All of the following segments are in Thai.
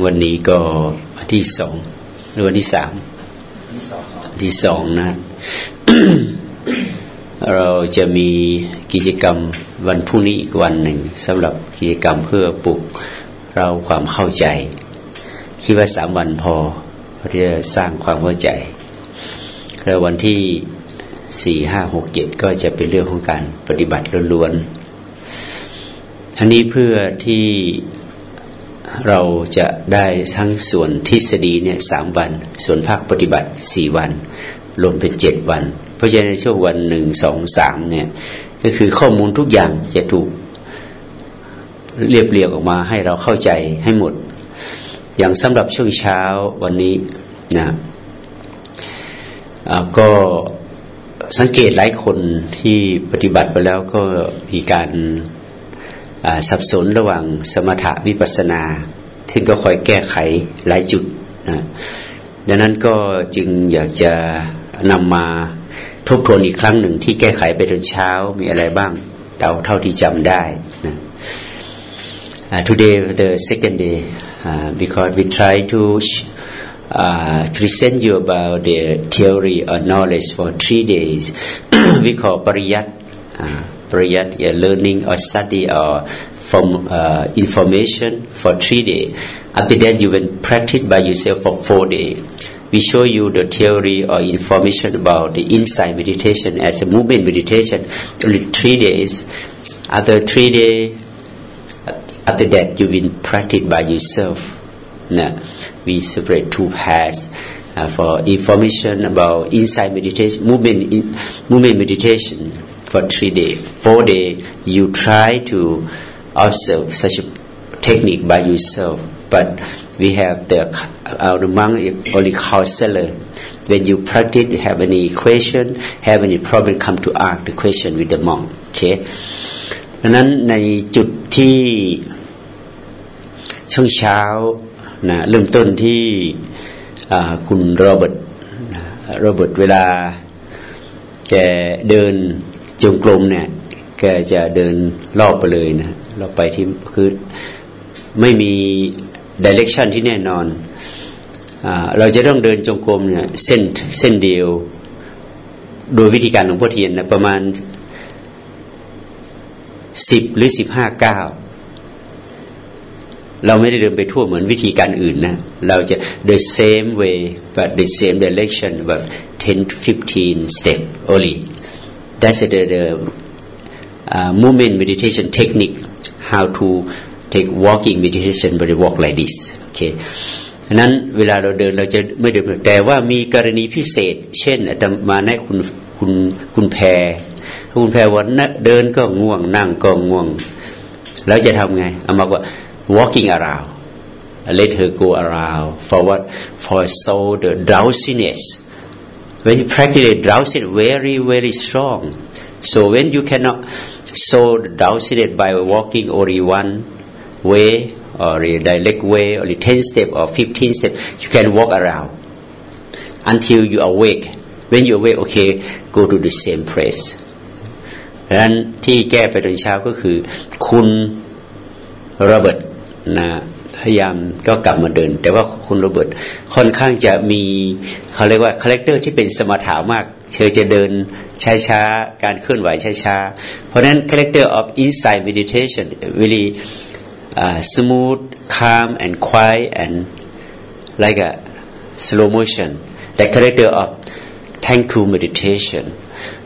วันนี้ก็วันที่สองหรือวันที่สามที่สองนะ เราจะมีกิจกรรมวันพรุ่งนี้อีกวันหนึ่งสำหรับกิจกรรมเพื่อปลุกเราความเข้าใจ คิดว่าสามวันพอเพื่อสร้างความเข้าใจ แล้ววันที่สี่ห้าหกเจ็ดก็จะเป็นเรื่องของการปฏิบัติล้วนๆทั้งนี้เพื่อที่ เราจะได้ทั้งส่วนทฤษฎีเนี่ยสามวัน ส่วนภาคปฏิบัติสี่วัน รวมเป็นเจ็ดวัน เพราะฉะนั้นช่วงวันหนึ่งสองสามเนี่ยก็คือข้อมูลทุกอย่างจะถูกเรียบเรียงออกมาให้เราเข้าใจให้หมด อย่างสำหรับช่วงเช้าวันนี้นะก็สังเกตหลายคนที่ปฏิบัติไปแล้วก็มีการ สับสนระหว่างสมถะวิปัสนาซึ่งก็คอยแก้ไขหลายจุดนะดังนั้นก็จึงอยากจะนำมาทบทวนอีกครั้งหนึ่งที่แก้ไขไปตอนเช้ามีอะไรบ้างเท่าเท่าที่จำได้นะ Uh, today the second day uh, because we try to uh, present you about the theory or knowledge for three days we call pariyat uh, pariyat yeah, learning or study or from uh, information for three days after that you will practice by yourself for four days we show you the theory or information about the insight meditation as a movement meditation. Only three days. After three days after that you will practice by yourself. Now we separate two paths uh, for information about insight meditation movement in, movement meditation for three day four day you try to observe such a technique by yourself but we have the our monk only counselor when you practice you have any question have any problem come to ask the question with the monk okay ดังนั้นในจุดที่ช่วงเช้านะเริ่มต้นที่คุณโรเบิร์ตโรเบิร์ตเวลาแกเดิน จงกรมเนี่ย แกจะเดินรอบไปเลยนะเราไปที่คือไม่มี direction ที่แน่นอนอเราจะต้องเดินจงกรมเนี่ยเส้นเส้นเดียว โดยวิธีการของพ่อเทียนนะประมาณสิบหรือสิบห้าเก้าเราไม่ได้เดินไปทั่วเหมือนวิธีการอื่นนะ เราจะ the same way but the same direction but 10 to 15 step only that's the, the uh, movement meditation technique how to take walking meditation but walk like this โอเคนั้นเวลาเราเดินเราจะไม่เดินแต่ว่ามีกรณีพิเศษ เช่นอาตมาให้คุณคุณคุณแพรคุณแพรวันเดินก็ง่วงนั่งก็ง่วง แล้วจะทำไงเอามาว่า walking around let her go around for what for so the drowsiness when you practice the drowsiness very very strong so when you cannot so the drowsiness by walking only one way or a direct way or 10 step or 15 step you can walk around until you awake when you awake okay go to the same place ดังนั้นที่แก้ไปตอนเช้าก็คือคุณโรเบิร์ตนะ พยายามก็กลับมาเดิน แต่ว่าคุณโรเบิร์ตค่อนข้างจะมีเขาเรียกว่า character ที่เป็นสมถะมาก เธอจะเดินช้าๆ การเคลื่อนไหวช้าๆ เพราะนั้นคาแรคเตอร์ of insight meditation really uh, smooth calm and quiet and like a slow motion the character of thankful meditation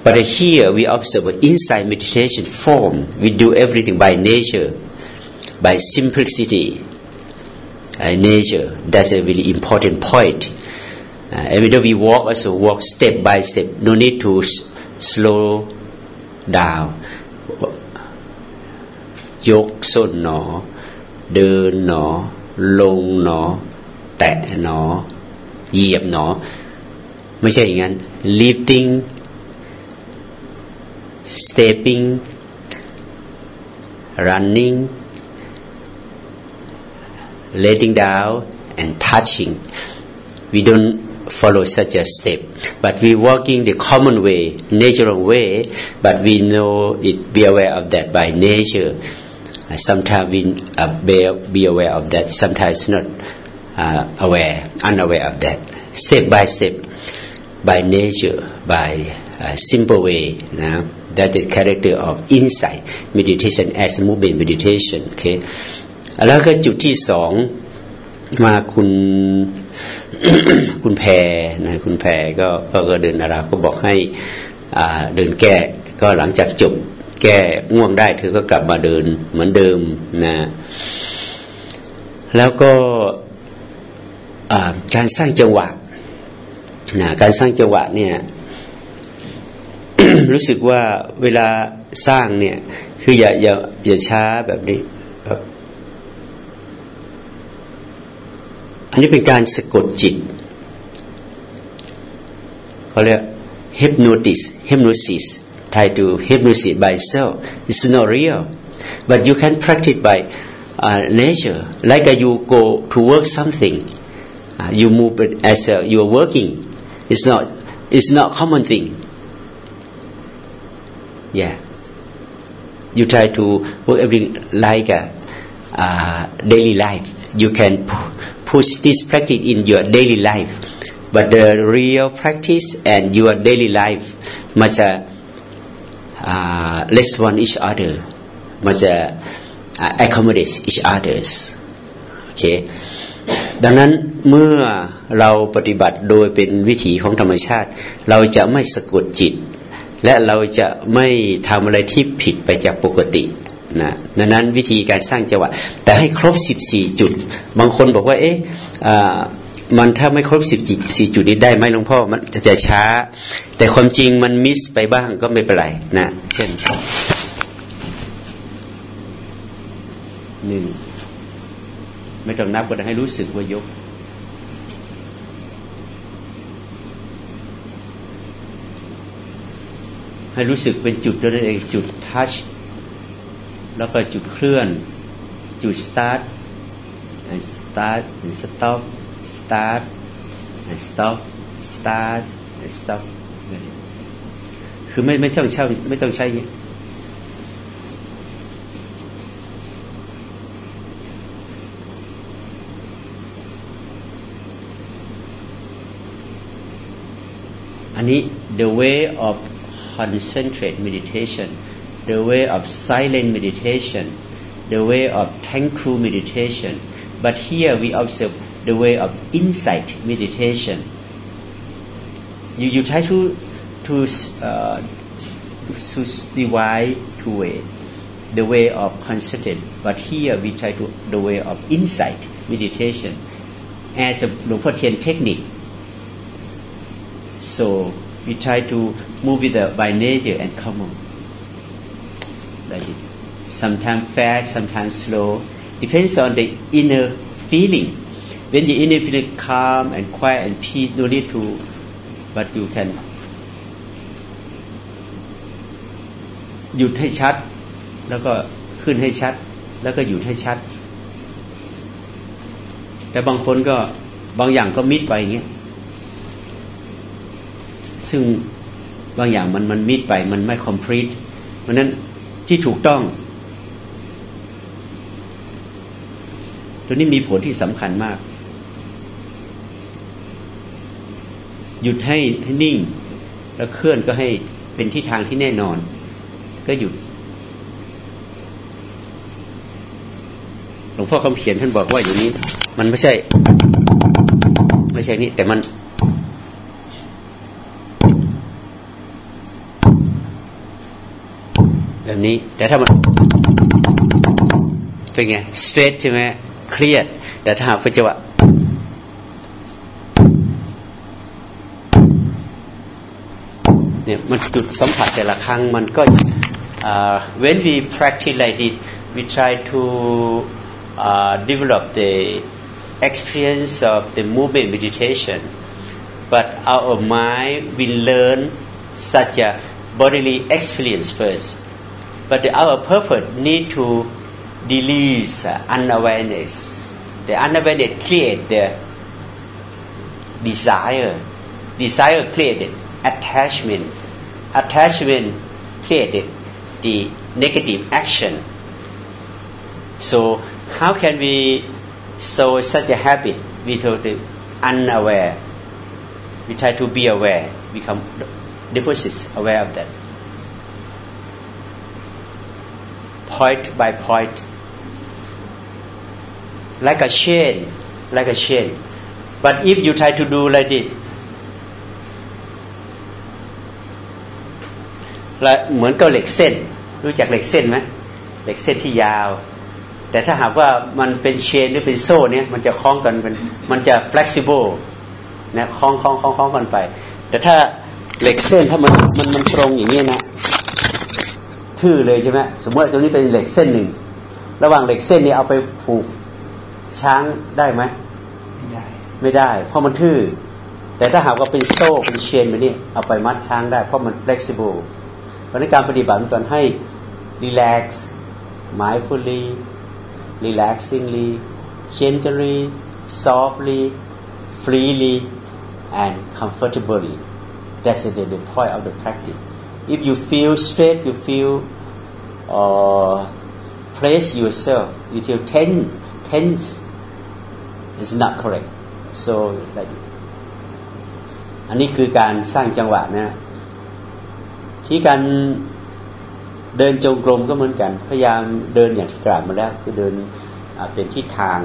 but here we observe insight meditation form we do everything by nature by simplicity nature. That's a really important point. Uh, every day we walk, also walk step by step. No need to slow down. ยกส้นหนอ เดินหนอ ลงหนอ แตะหนอ เหยียบหนอ ไม่ใช่อย่างนั้น lifting stepping running letting down and touching. We don't follow such a step, but we walking the common way, natural way, but we know it, be aware of that by nature. sometimes we uh, be aware of that, sometimes not uh, aware, unaware of that. Step by step, by nature, by a simple way. Now, that is character of insight meditation as movement meditation. Okay. แล้วก็จุดที่สองมาคุณคุณแพรนะคุณแพรก็ก็เดินนาราก็บอกให้เดินแก้ก็หลังจากจบแก้ง่วงได้เธอก็กลับมาเดินเหมือนเดิมนะแล้วก็การสร้างจังหวะนะการสร้างจังหวะเนี่ยรู้สึกว่าเวลาสร้างเนี่ยคืออย่าอย่าอย่าช้าแบบนี้ อันนี้เป็นการสะกดจิตเขาเรียก hypnosis hypnosis try to hypnosis by self it's not real but you can practice by uh, nature like uh, you go to work something uh, you move it as uh, you are working it's not it's not common thing yeah you try to work everything like a uh, daily life you can push this practice in your daily life but the real practice and your daily life must uh, uh, respond each other must uh, accommodate each others okay ดังนั้นเมื่อเราปฏิบัติโดยเป็นวิถีของธรรมชาติ เราจะไม่สะกดจิต และเราจะไม่ทำอะไรที่ผิดไปจากปกติ นะดังนั้นวิธีการสร้างจังหวะ แต่ให้ครบ 14 จุด บางคนบอกว่า เอ๊ะมันถ้าไม่ครบสิบสี่จุดนี้ได้ไหมหลวงพ่อมันจะช้า แต่ความจริงมันมิสไปบ้างก็ไม่เป็นไรนะ เช่นหนึ่งไม่ต้องนับก็ได้ให้รู้สึกว่ายกให้รู้สึกเป็นจุดตัวเองจุดทัช แล้วก็จุดเคลื่อน จุดสตาร์ท start and stop start and stop start and stop คือไม่ไม่ต้องใช้ไม่ต้องใช้อันนี้ the way of concentrate meditation the way of silent meditation, the way of thankful meditation. But here we observe the way of insight meditation. You, you try to to uh, to divide two way, the way of concerted, But here we try to the way of insight meditation as a Lopatian technique. So we try to move it by nature and common. Like it sometimes fast sometimes slow depends on the inner feeling when the inner feeling calm and quiet and peace no need to but you can หยุดให้ชัด แล้วก็ขึ้นให้ชัด แล้วก็หยุดให้ชัด แต่บางคนก็บางอย่างก็มิดไปอย่างเงี้ยซึ่งบางอย่างมันมันมิดไปมันไม่ complete เพราะนั้น ที่ถูกต้อง ตัวนี้มีผลที่สำคัญมาก หยุดให้นิ่ง แล้วเคลื่อนก็ให้เป็นที่ทางที่แน่นอน ก็หยุดหลวงพ่อคำเขียนท่านบอกว่าอย่างนี้ มันไม่ใช่ ไม่ใช่นี่แต่มัน แบบนี้ แต่ถ้ามันเป็นไงสเตรทใช่ไหมเครียด แต่ถ้าหากเป็นจังหวะเนี่ยมันจุดสัมผัสแต่ละครั้งมันก็ uh, when we practice like this we try to uh, develop the experience of the movement meditation but our mind will learn such a bodily experience first but our purpose need to release uh, unawareness. The unawareness create the desire. Desire created attachment. Attachment created the negative action. So how can we sow such a habit? To be unaware. We try to be aware, become deposits aware of that. Point by point, like a chain, like a chain. But if you try to do like this, และเหมือนกับเหล็กเส้น รู้จักเหล็กเส้นไหมเหล็กเส้นที่ยาว แต่ถ้าหากว่ามันเป็นเชนหรือเป็นโซ่เนี่ยมันจะคล้องกันเป็นมันจะ flexible นะคล้องคล้องคล้องคล้องกันไป แต่ถ้าเหล็กเส้นถ้ามันมันมันตรงอย่างนี้นะ ทื่อเลยใช่ไหมสมมติตรงนี้เป็นเหล็กเส้นหนึ่ง ระหว่างเหล็กเส้นนี้เอาไปผูกช้างได้ไหมไม่ได้ไม่ได้ เพราะมันทื่อ แต่ถ้าหากว่าเป็นโซ่เป็นเชนแบบนี้เอาไปมัดช้างได้ เพราะมัน flexible เพราะในการปฏิบัติมันให้ relax mindfully relaxingly gently softly freely and comfortably that's the, the point of the practice if you feel straight you feel uh, press yourself you feel tense tense is not correct so like อันนี้คือการสร้างจังหวะนะที่การเดินจงกรมก็เหมือนกัน พยายามเดินอย่างที่กล่าวมาแล้วคือเดินเป็นทิศทาง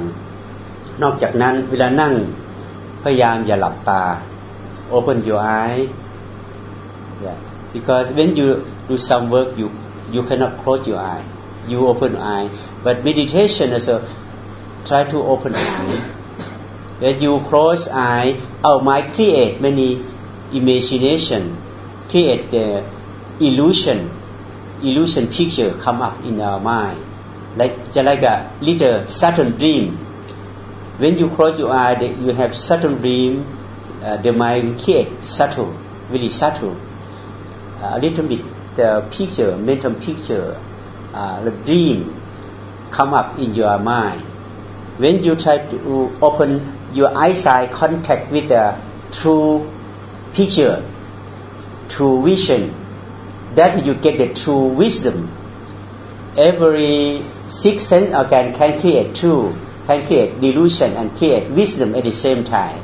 นอกจากนั้นเวลานั่งพยายามอย่าหลับตา open your eye yeah. because when you do some work you you cannot close your eye. You open eye. But meditation also try to open eye. When you close eye our mind create many imagination create the illusion illusion picture come up in our mind. Like just like a little subtle dream. When you close your eye you have subtle dream uh, the mind create subtle really subtle. A little bit the picture mental picture uh, the dream come up in your mind when you try to open your eyesight contact with the true picture true vision that you get the true wisdom. Every six sense organ can create true, can create delusion and create wisdom at the same time.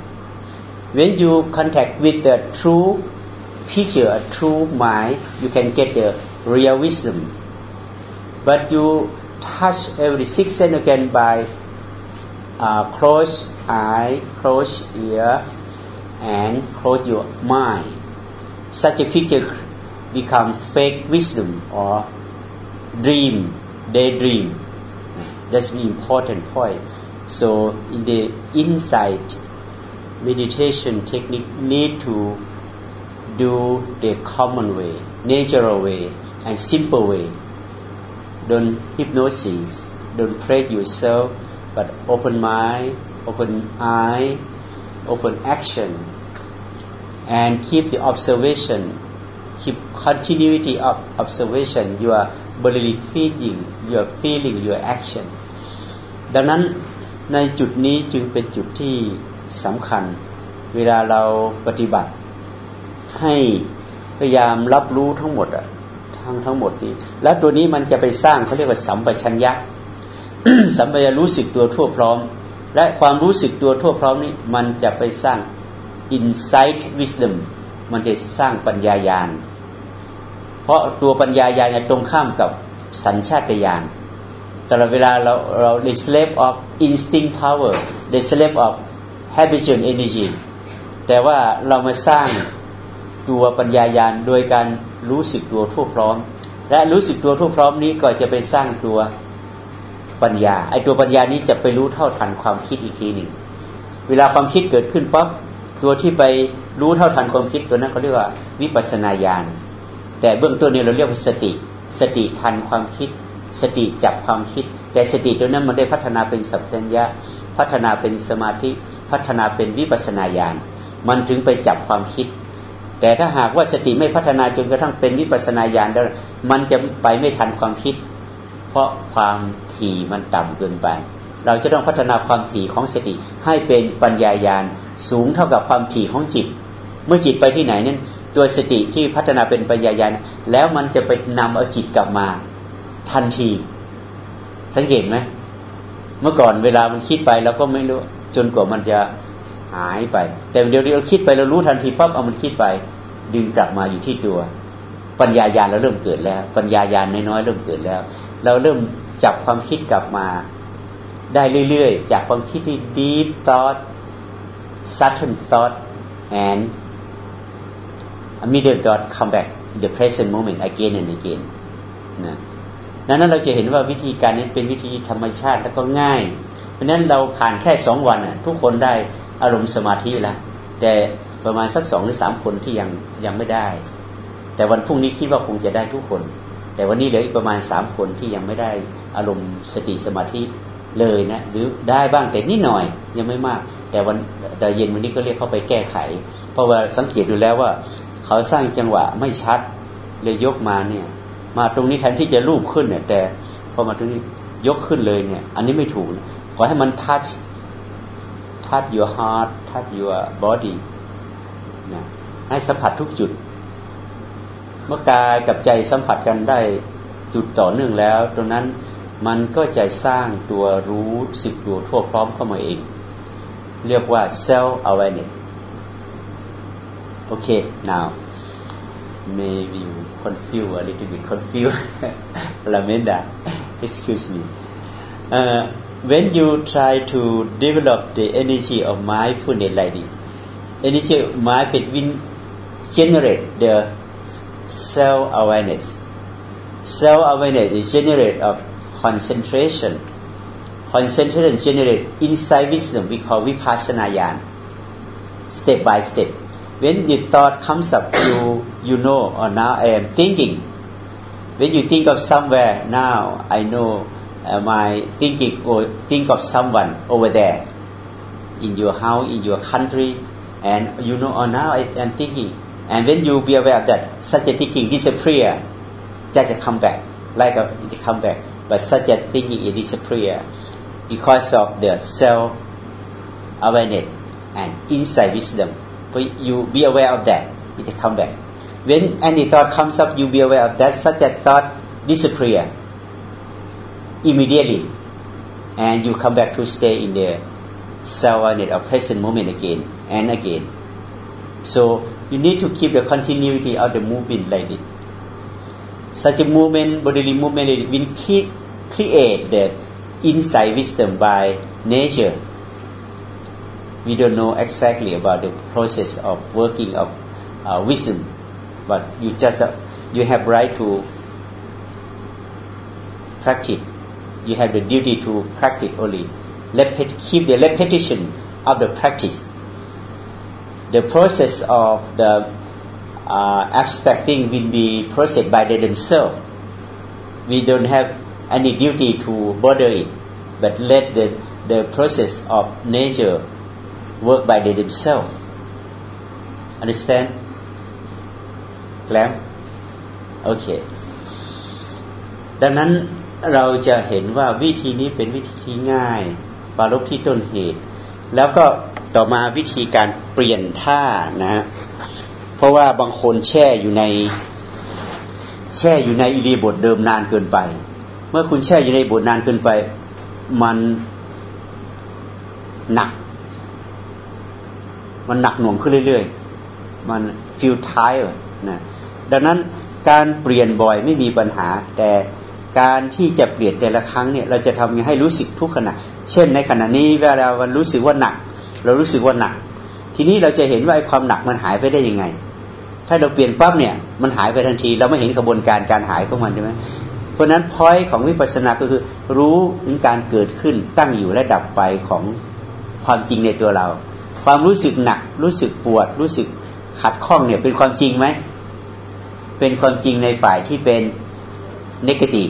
When you contact with the true picture, a true mind, you can get the real wisdom. But you touch every six sense organ by uh, close eye, close ear, and close your mind. Such a picture become fake wisdom or dream, daydream. That's the important point. So in the insight meditation technique need to do the common way, natural way, and simple way. Don't hypnosis, don't pray yourself, but open mind, open eye, open action, and keep the observation keep continuity of observation you are bodily feeling you are feeling your action ดังนั้นในจุดนี้จึงเป็นจุดที่สำคัญ เวลาเราปฏิบัติ ให้พยายามรับรู้ทั้งหมดอะทั้งทั้งหมดนี้ แล้วตัวนี้มันจะไปสร้างเขาเรียกว่าสัมปชัญญะสัมปชัญญะรู้สึกตัวทั่วพร้อม และความรู้สึกตัวทั่วพร้อมนี้ มันจะไปสร้าง insight wisdom มันจะสร้างปัญญายาณเพราะตัวปัญญายาณตรงข้ามกับสัญชาตญาณแต่ละเวลาเราเรา the slave of instinct power the slave of habitual energy แต่ว่าเรามาสร้าง ตัวปัญญายาณโดยการรู้สึกตัวทั่วพร้อม และรู้สึกตัวทั่วพร้อมนี้ก็จะไปสร้างตัวปัญญาไอตัวปัญญานี้จะไปรู้เท่าทันความคิดอีกทีหนึ่งเวลาความคิดเกิดขึ้นปั๊บตัวที่ไปรู้เท่าทันความคิดตัวนั้นเขาเรียกว่าวิปัสนาญาณแต่เบื้องต้นนี้เราเรียกว่าสติ สติทันความคิด สติจับความคิด แต่สติตัวนั้นมันได้พัฒนาเป็นสัพพัญญะพัฒนาเป็นสมาธิ พัฒนาเป็นวิปัสนาญาณมันถึงไปจับความคิด แต่ถ้าหากว่าสติไม่พัฒนาจนกระทั่งเป็นวิปัสนาญาณแล้วมันจะไปไม่ทันความคิด เพราะความถี่มันต่ำเกินไป เราจะต้องพัฒนาความถี่ของสติให้เป็นปัญญาญาณสูงเท่ากับความถี่ของจิต เมื่อจิตไปที่ไหนนั้นตัวสติที่พัฒนาเป็นปัญญาญาณแล้วมันจะไปนำเอาจิตกลับมา ทันที สังเกตไหมเมื่อก่อนเวลามันคิดไปเราก็ไม่รู้ จนกว่ามันจะ หายไป แต่เดี๋ยวเราคิดไปเรารู้ทันทีปั๊บเอามันคิดไป ดึงกลับมาอยู่ที่ตัว ปัญญายาณเราเริ่มเกิดแล้ว ปัญญายาณน้อยๆเริ่มเกิดแล้ว เราเริ่มจับความคิดกลับมา ได้เรื่อยๆ จากความคิดที่ deep thought subtle thought and middle thought come back the present moment again and again นะนั้นเราจะเห็นว่าวิธีการนี้เป็นวิธีธรรมชาติแล้วก็ง่าย เพราะนั้นเราผ่านแค่สองวันทุกคนได้ อารมณ์สมาธิแล้วแต่ประมาณสักสองหรือสามคนที่ยังยังไม่ได้ แต่วันพรุ่งนี้คิดว่าคงจะได้ทุกคน แต่วันนี้เหลืออีกประมาณสามคนที่ยังไม่ได้อารมณ์สติสมาธิเลยนะหรือได้บ้างแต่นิดหน่อยยังไม่มาก แต่วันดเย็นวันนี้ก็เรียกเข้าไปแก้ไข เพราะว่าสังเกตดูแล้วว่า เขาสร้างจังหวะไม่ชัดเลยยกมาเนี่ย มาตรงนี้แทนที่จะรูปขึ้นเนี่ย แต่พอมาตรงนี้ยกขึ้นเลยเนี่ย อันนี้ไม่ถูกขอให้มันทัช touch your heart touch your body นะให้สัมผัสทุกจุด เมื่อกายกับใจสัมผัสกันได้จุดต่อเนื่องแล้ว ตรงนั้นมันก็จะสร้างตัวรู้สึกตัวทั่วพร้อมเข้ามาเอง เรียกว่า self awareness โอเค now maybe you confuse a little bit confuse Lamenda excuse me uh, when you try to develop the energy of mindfulness like this energy of mindfulness will generate the self awareness self awareness is generate of concentration. Concentration generate insight wisdom we call vipassana yan step by step. When the thought comes up, you you know, or now I am thinking. When you think of somewhere, now I know uh, my thinking or think of someone over there, in your house, in your country, and you know, or now I am thinking. And then you'll be aware of that, such a thinking disappear, just come back, like a, it come back. But such a thinking it disappear because of the self awareness and insight wisdom. But you be aware of that. It come back when any thought comes up you be aware of that. Such a thought disappear immediately. And you come back to stay in the self-awareness or present moment again and again. So you need to keep the continuity of the movement like this. Such a movement bodily movement will create the insight wisdom by nature. We don't know exactly about the process of working of uh, wisdom, but you just uh, you have right to practice You have the duty to practice only. Repet, keep the repetition of the practice. The process of the uh, abstract thing will be processed by themselves. We don't have any duty to bother it, but let the, the process of nature work by they themselves understand แล้วโอเค ดังนั้น เราจะเห็นว่าวิธีนี้เป็นวิธีที่ง่ายปารบที่ต้นเหตุ แล้วก็ต่อมาวิธีการเปลี่ยนท่านะ เพราะว่าบางคนแช่อยู่ใน แช่อยู่ในอิริบทเดิมนานเกินไป เมื่อคุณแช่อยู่ในบทนานเกินไป มันหนัก มันหนักหน่วงขึ้นเรื่อยๆ มันฟิลท้ายนะดังนั้นการเปลี่ยนบ่อยไม่มีปัญหาแต่ การที่จะเปลี่ยนแต่ละครั้งเนี่ยเราจะทำให้รู้สึกทุกขณะ เช่น ในขณะนี้เวลามันรู้สึกว่าหนัก เรารู้สึกว่าหนัก ทีนี้เราจะเห็นว่าไอ้ความหนักมันหายไปได้ยังไง ถ้าเราเปลี่ยนปั๊บเนี่ยมันหายไปทันที เราไม่เห็นกระบวนการการหายของมันใช่ไหมเพราะนั้นพอยของวิปัสสนาก็คือ รู้ถึงการเกิดขึ้นตั้งอยู่และดับไปของความจริงในตัวเรา ความรู้สึกหนัก รู้สึกปวด รู้สึกขัดข้องเนี่ยเป็นความจริงไหมเป็นความจริงในฝ่ายที่เป็น นกาทีฟ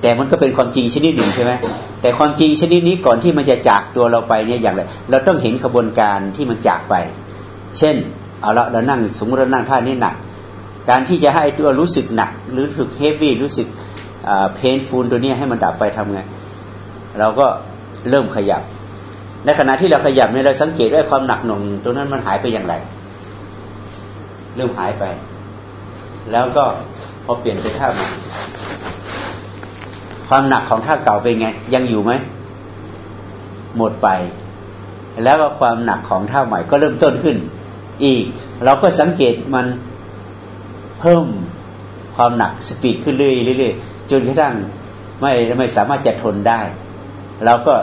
แต่มันก็เป็นความจริงชนิดหนึ่งใช่ไหมแต่ความจริงชนิดนี้ก่อนที่มันจะจากตัวเราไปเนี่ยอย่างไรเราต้องเห็นขบวนการที่มันจากไป เช่นเอาละเรานั่งสมมติเรานั่งท่านี้หนัก การที่จะให้ตัวรู้สึกหนัก หรือรู้สึกเฮฟวี่รู้สึกเพนฟูลตัวนี้ให้มันดับไปทำไงเราก็เริ่มขยับ ในขณะที่เราขยับเนี่ยเราสังเกตว่าความหนักหน่วงตรงนั้นมันหายไปอย่างไร เริ่มหายไป แล้วก็พอเปลี่ยนไปท่าใหม่ ความหนักของท่าเก่าเป็นไง ยังอยู่ไหมหมดไป แล้วก็ความหนักของท่าใหม่ก็เริ่มต้นขึ้น อีก เราก็สังเกตมันเพิ่มความหนักสปีดขึ้นเรื่อยๆจนกระทั่งไม่ไม่สามารถจะทนได้ เราก็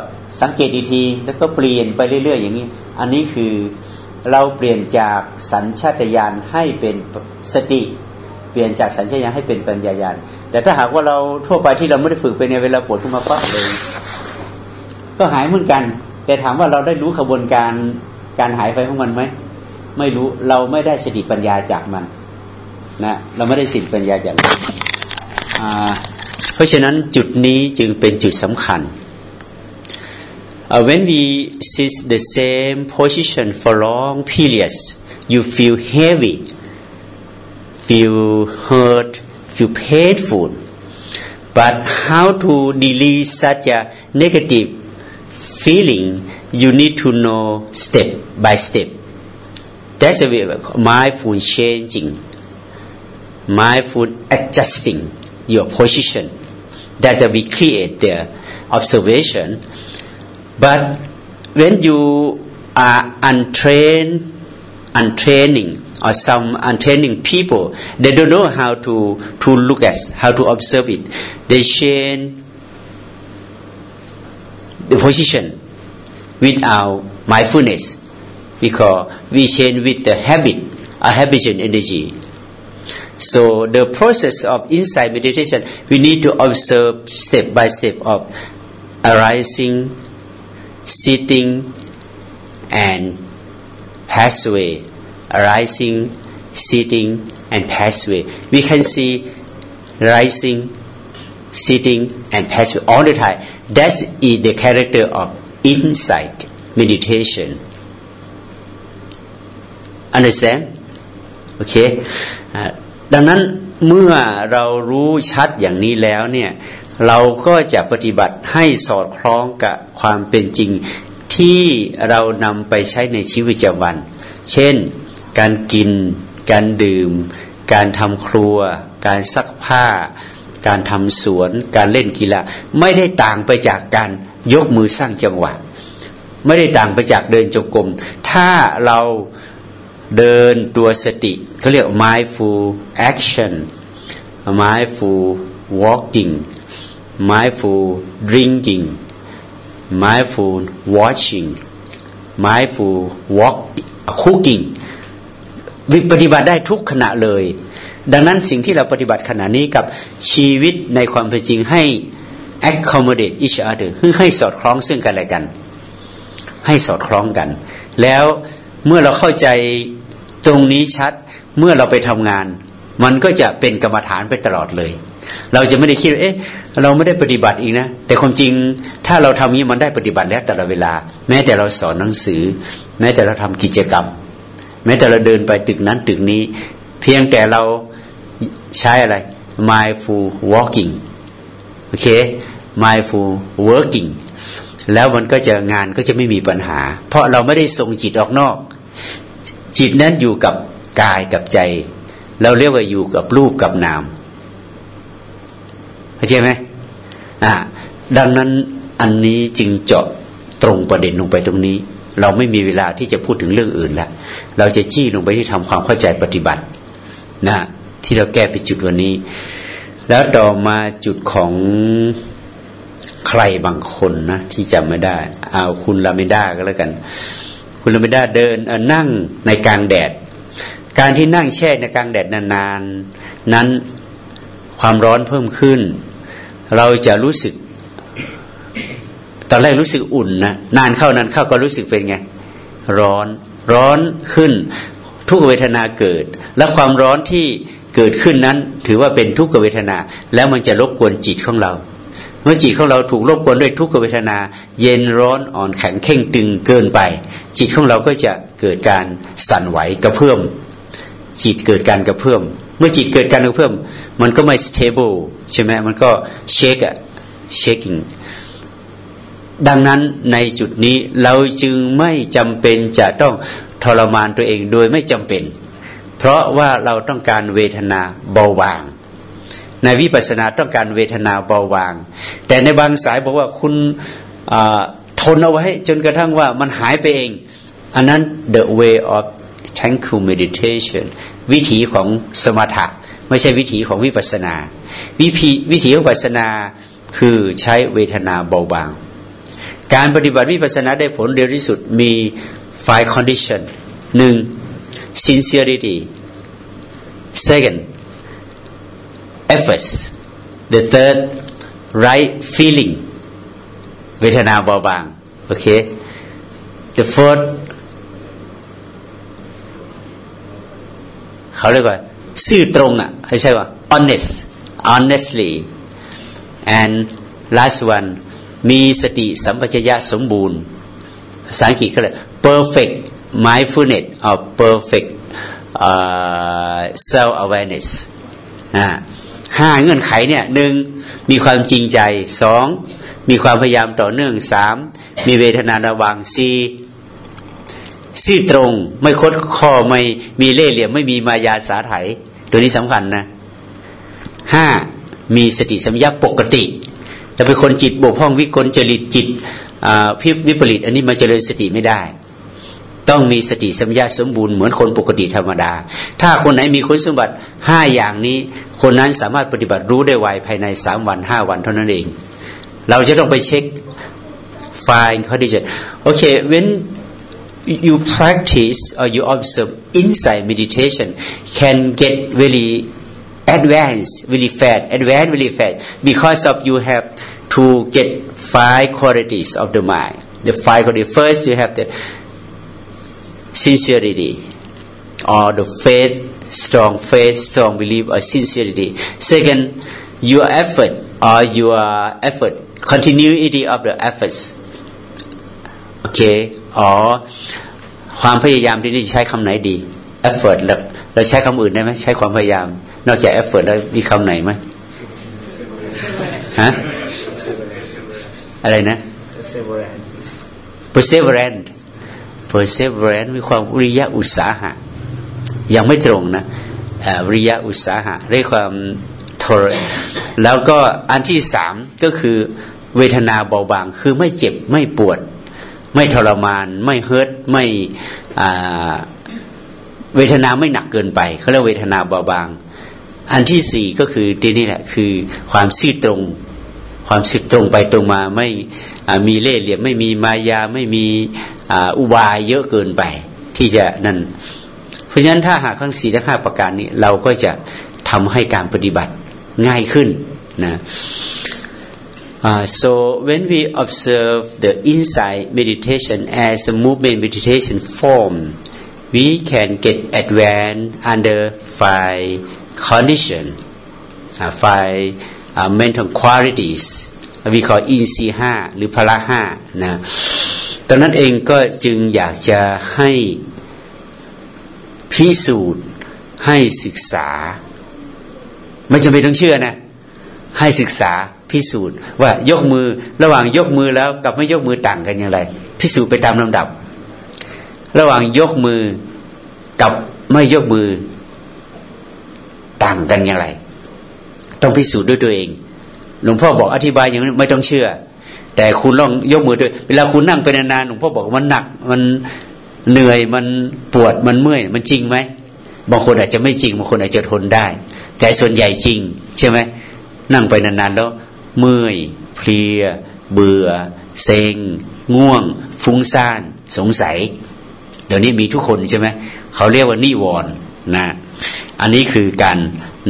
สังเกตอีกทีแล้วก็เปลี่ยนไปเรื่อยๆ อย่างนี้ อันนี้คือเราเปลี่ยนจากสัญชาตญาณให้เป็นสติ เปลี่ยนจากสัญชาตญาณให้เป็นปัญญาญาณ แต่ถ้าหากว่าเราทั่วไปที่เราไม่ได้ฝึกไปในเวลาปวดขึ้นมาปั๊บเลย ก็หายเหมือนกัน แต่ถามว่าเราได้รู้ขบวนการการหายไปของมันไหมไม่รู้เราไม่ได้สติปัญญาจากมันนะเราไม่ได้สติปัญญาจากมันเพราะฉะนั้นจุดนี้จึงเป็นจุดสำคัญ Uh, when we sit the same position for long periods, you feel heavy, feel hurt, feel painful. But how to delete such a negative feeling, you need to know step by step. That's a way mindful changing, mindful adjusting your position. That we create the observation but when you are untrained, untraining, or some untraining people, they don't know how to, to look at, how to observe it. They change the position without mindfulness because we change with the habit, a habit and energy. So the process of insight meditation, we need to observe step by step of arising, sitting and passway, arising, sitting, and passway. We can see rising, sitting, and passway all the time. That is the character of insight meditation. Understand? Okay. ดังนั้นเมื่อเรารู้ชัดอย่างนี้แล้วเนี่ยเราก็จะปฏิบัติให้สอดคล้องกับความเป็นจริงที่เรานำไปใช้ในชีวิตประจำวัน เช่น การกิน การดื่ม การทำครัว การซักผ้า การทำสวน การเล่นกีฬาไม่ได้ต่างไปจากการยกมือสร้างจังหวะ ไม่ได้ต่างไปจากเดินจงกรมถ้าเราเดินตัวสติเขาเรียก mindful action mindful walking mindful drinking mindful watching mindful walk cooking ปฏิบัติได้ทุกขณะเลย ดังนั้นสิ่งที่เราปฏิบัติขณะนี้กับชีวิตในความเป็นจริงให้ accommodate each other คือให้สอดคล้องซึ่งกันและกัน ให้สอดคล้องกัน แล้วเมื่อเราเข้าใจตรงนี้ชัดเมื่อเราไปทำงาน มันก็จะเป็นกรรมฐานไปตลอดเลย เราจะไม่ได้คิดว่าเอ๊ะ เราไม่ได้ปฏิบัติอีกนะ แต่ความจริงถ้าเราทำนี้มันได้ปฏิบัติแล้วแต่ละเวลา แม้แต่เราสอนหนังสือ แม้แต่เราทำกิจกรรม แม้แต่เราเดินไปตึกนั้นตึกนี้ เพียงแต่เราใช้อะไร mindful walking โอเค mindful working แล้วมันก็จะงานก็จะไม่มีปัญหา เพราะเราไม่ได้ส่งจิตออกนอก จิตนั้นอยู่กับกายกับใจ เราเรียกว่าอยู่กับรูปกับนามเข้าใจไหมอ่าดังนั้นอันนี้จึงเจาะตรงประเด็นลงไปตรงนี้ เราไม่มีเวลาที่จะพูดถึงเรื่องอื่นแล้วเราจะจี้ลงไปที่ทำความเข้าใจปฏิบัตินะที่เราแก้ไปจุดวันนี้ แล้วต่อมาจุดของใครบางคนนะที่จำไม่ได้ เอาคุณลาเมด้าก็แล้วกัน คุณลาเมด้าเดินนั่งในกลางแดด การที่นั่งแช่ในกลางแดดนานๆนั้นความร้อนเพิ่มขึ้น เราจะรู้สึก ตอนแรกรู้สึกอุ่นนะนานเข้านานเข้าก็รู้สึกเป็นไง ร้อน ร้อนขึ้น ทุกเวทนาเกิด และความร้อนที่เกิดขึ้นนั้น ถือว่าเป็นทุกขเวทนา แล้วมันจะรบกวนจิตของเรา เมื่อจิตของเราถูกรบกวนด้วยทุกขเวทนา เย็นร้อนอ่อนแข็งเข่งตึงเกินไป จิตของเราก็จะเกิดการสั่นไหวกระเพื่อมจิตเกิดการกระเพื่อมเมื่อจิตเกิดการกระเพื่อมมันก็ไม่ stable ใช่ไหมมันก็เช็คอะ shaking ดังนั้นในจุดนี้เราจึงไม่จำเป็นจะต้องทรมานตัวเองโดยไม่จำเป็น เพราะว่าเราต้องการเวทนาเบาบาง ในวิปัสสนาต้องการเวทนาเบาบาง แต่ในบางสายบอกว่าคุณทนเอาไว้จนกระทั่งว่ามันหายไปเอง อันนั้น the way of tranquil meditation วิถีของสมถะ ไม่ใช่วิถีของวิปัสนา วิธีวิถีของวิปัสนาคือใช้เวทนาเบาบาง การปฏิบัติวิปัสสนาได้ผลเดียวที่สุดมี five condition หนึ่ง sincerity second efforts the third right feeling เวทนาเบาบางโอเค the fourth เขาเรียกว่าซื่อตรงอะใช่ว่า honest honestly and last one มีสติสัมปชัญญะสมบูรณ์ภาษาอังกฤษเขาเรียก perfect mindfulness or perfect uh, self awareness ห้าเงื่อนไขเนี่ยหนึ่งมีความจริงใจสองมีความพยายามต่อเนื่องสามมีเวทนาระวังสี่ซื่อตรงไม่คดข้อไม่มีเล่ห์เหลี่ยมไม่มีมายาสาไถตัวนี้สำคัญนะห้ามีสติสัมยาปกติ แต่เป็นคนจิตบกพร่องวิกลจริตจิตพิบวิปริตอันนี้มาเจริญสติไม่ได้ ต้องมีสติสัมยาสมบูรณ์เหมือนคนปกติธรรมดา ถ้าคนไหนมีคุณสมบัติห้าอย่างนี้ คนนั้นสามารถปฏิบัติรู้ได้ไวภายในสามวันห้าวันเท่านั้นเอง เราจะต้องไปเช็คไฟล์เขาดีจะโอเค when you practice or you observe insight meditation can get really advanced really fast, advanced really fast, because of you have to get five qualities of the mind. The five qualities. First, you have the sincerity, or the faith, strong faith, strong belief, or sincerity. Second, your effort or your effort, continuity of the efforts. Okay, or ความพยายามที่นี่ใช้คำไหนดี effort เราใช้คำอื่นได้ไหมใช้ความพยายาม นอกจากเอฟเฟอร์แล้วมีคำไหนไหมฮะ อะไรนะ perseverance perseverance มีความวิริยะอุตสาหะ ยังไม่ตรงนะวิริยะอุตสาหะเรียกความทรแล้วก็อันที่สามก็คือเวทนาเบาบาง คือไม่เจ็บไม่ปวด ไม่ทรมาน ไม่เฮิร์ตไม่เวทนาไม่หนักเกินไปเขาเรียกเวทนาเบาบาง อันที่สี่ก็คือที่นี่แหละคือความซื่อตรง ความซื่อตรงไปตรงมาไม่มีเล่ห์เหลี่ยมไม่มีมายาไม่มีอุบายเยอะเกินไป ที่จะนั่น เพราะฉะนั้นถ้าหากทั้งสี่ทั้งห้าประการนี้ เราก็จะทำให้การปฏิบัติง่ายขึ้นนะ Uh, so when we observe the insight meditation as a movement meditation form, we can get advanced under five condition uh, five uh, mental qualities we call อินทรีห้าหรือพละห้านะตอนนั้นเองก็จึงอยากจะให้พิสูจน์ให้ศึกษา ไม่จำเป็นต้องเชื่อนะ ให้ศึกษาพิสูจน์ ว่ายกมือระหว่างยกมือแล้วกับไม่ยกมือต่างกันอย่างไร พิสูจน์ไปตามลำดับ ระหว่างยกมือกับไม่ยกมือต่างกันอย่างไร ต้องพิสูจน์ด้วยตัวเอง หลวงพ่อบอกอธิบายอย่างนี้ไม่ต้องเชื่อ แต่คุณลองยกมือด้วย เวลาคุณนั่งไปนานๆหลวงพ่อบอกมันหนัก มันเหนื่อยมันปวดมันเมื่อย มันจริงไหมบางคนอาจจะไม่จริงบางคนอาจจะทนได้ แต่ส่วนใหญ่จริง ใช่ไหมนั่งไปนานๆแล้วเมื่อยเพลีย เบื่อ เซ็ง ง่วง ฟุ้งซ่าน สงสัย เดี๋ยวนี้มีทุกคนใช่ไหมเขาเรียกว่านิวรณ์นะ อันนี้คือการ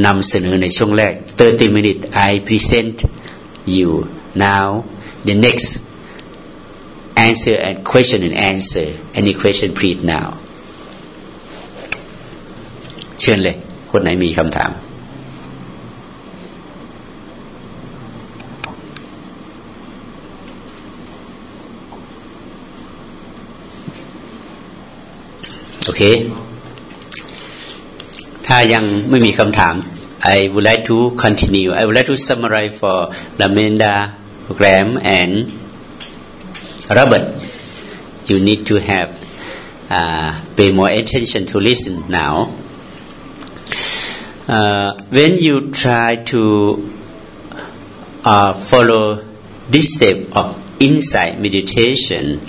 นำเสนอในช่วงแรก 30 minutes I present you now the next answer and question and answer any question please now เชิญเลย คนไหนมีคำถามโอเค ถ้ายังไม่มีคำถาม I would like to continue I would like to summarize for Lamenda program and Robert you need to have uh, pay more attention to listen now uh, when you try to uh, follow this step of inside meditation,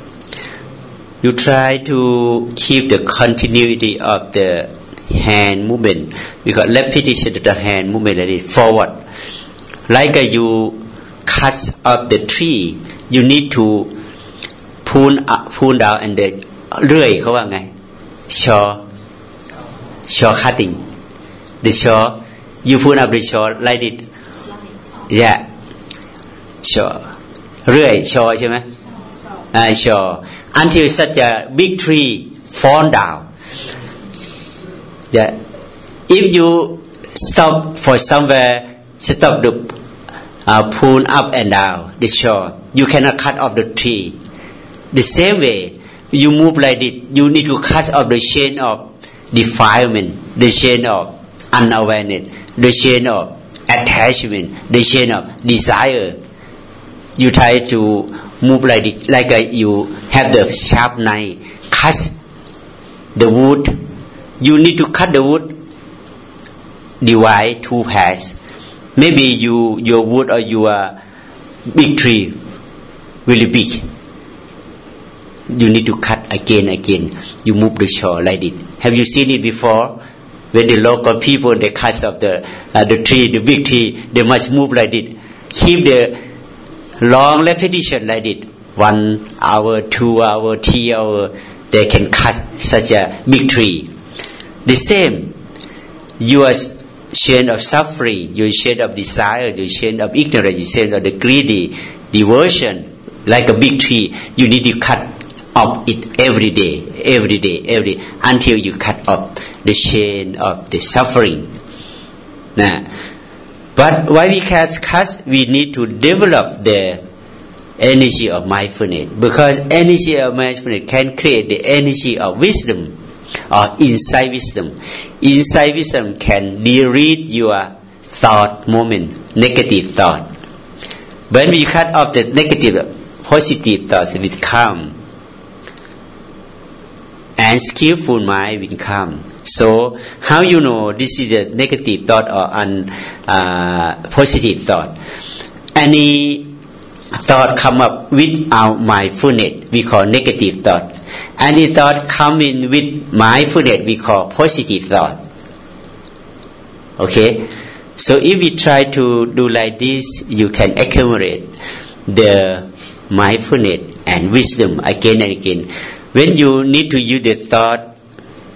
you try to keep the continuity of the hand movement. We got repetition of the hand movement that is forward. Like you cut up the tree, you need to pull up, pull down and then เรื่อยเขาว่าไง shaw shaw cutting the shaw you pull up the shaw like it yeah shaw เรื่อย shaw ใช่ไหมอ่า shaw until such a big tree fall down if you stop for somewhere stop the uh, pull up and down the shaw you cannot cut off the tree the same way you move like this, you need to cut off the chain of defilement, the chain of unawareness, the chain of attachment, the chain of desire. You try to move like this, like a, you have the sharp knife, cut the wood. You need to cut the wood, divide two parts. Maybe you your wood or your big tree really big. You need to cut again again. You move the shore like it have you seen it before? When the local people they cut off the uh, the tree the big tree they must move like it keep the long repetition like it one hour two hour three hour they can cut such a big tree. The same your chain of suffering your chain of desire your chain of ignorance your chain of the greedy devotion like a big tree you need to cut of it every day, every day, every until you cut off the chain of the suffering. Now, but why we can't cut? We need to develop the energy of mindfulness because energy of mindfulness can create the energy of wisdom or insight wisdom. Insight wisdom can delete your thought moment, negative thought. When we cut off the negative, positive thoughts with calm, and skillful mind will come. So how you know this is a negative thought or an uh, positive thought? Any thought come up without mindfulness, we call negative thought. Any thought come in with mindfulness, we call positive thought. Okay? So if we try to do like this, you can accumulate the mindfulness and wisdom again and again. When you need to use the thought,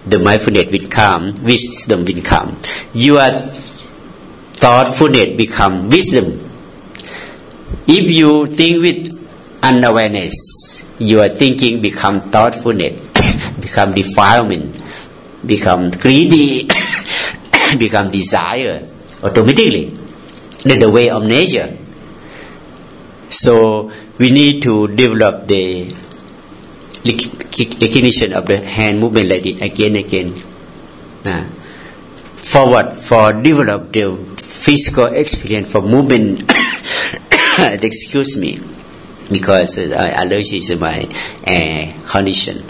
the mindfulness will come, wisdom will come. Your thoughtfulness become wisdom. If you think with unawareness, your thinking become thoughtfulness, become defilement, become greedy, become desire automatically. That's the way of nature. So we need to develop the recognition of the hand movement like it again and again. Uh, forward for develop the physical experience for movement. Excuse me, because uh, allergy is my uh, condition.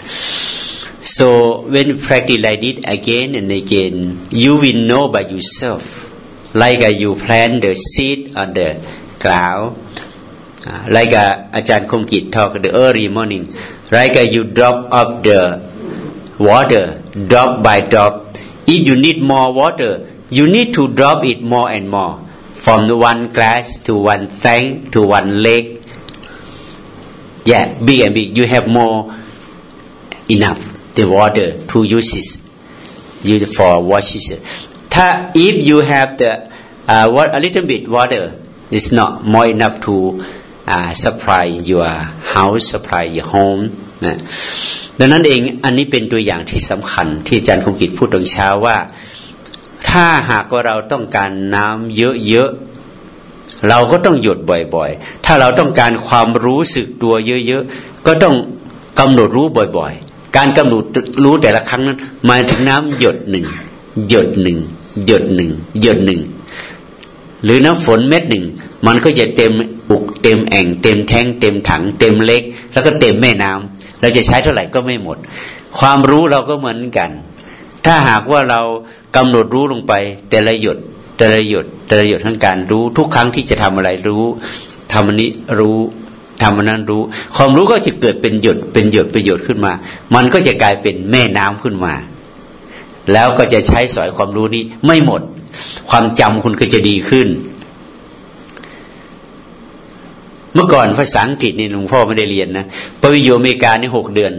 So when you practice like it again and again, you will know by yourself. Like uh, you plant the seed on the ground, uh, like uh, Ajahn Kumkit talk the early morning. Like uh, you drop up the water drop by drop. If you need more water you need to drop it more and more. From one glass to one tank to one lake yeah big and big you have more enough the water to use it use for washes ถ้า if you have the uh, what a little bit water is not more enough to uh, supply your house supply your home นะดังนั้นเองอันนี้เป็นตัวอย่างที่สำคัญที่อาจารย์คงกิจพูดตรงเช้าว่า ถ้าหากว่าเราต้องการน้ำเยอะๆ เราก็ต้องหยดบ่อยๆ ถ้าเราต้องการความรู้สึกตัวเยอะๆ ก็ต้องกำหนดรู้บ่อยๆ การกำหนดรู้แต่ละครั้งนั้นมาถึงน้ำหยดหนึ่งหยดหนึ่งหยดหนึ่งหยดหนึ่งหรือน้ำฝนเม็ดหนึ่ง มันก็จะเต็มอุกเต็มแอ่ง เต็มแทงเต็มถัง เต็มเล็ก แล้วก็เต็มแม่น้ำเราจะใช้เท่าไหร่ก็ไม่หมด ความรู้เราก็เหมือนกัน ถ้าหากว่าเรากำหนดรู้ลงไป แต่ละหยด แต่ละหยดแต่ละหยดทั้งการรู้ทุกครั้งที่จะทำอะไรรู้ทำอันนี้รู้ทำมันนั้นรู้ ความรู้ก็จะเกิดเป็นหยดเป็นหยดประโยชน์ขึ้นมา มันก็จะกลายเป็นแม่น้ำขึ้นมา แล้วก็จะใช้สอยความรู้นี้ไม่หมด ความจำคุณก็จะดีขึ้น เมื่อก่อนภาษาอังกฤษนี่หลวงพ่อไม่ได้เรียนนะไปอยู่อเมริกานี่หกเดือน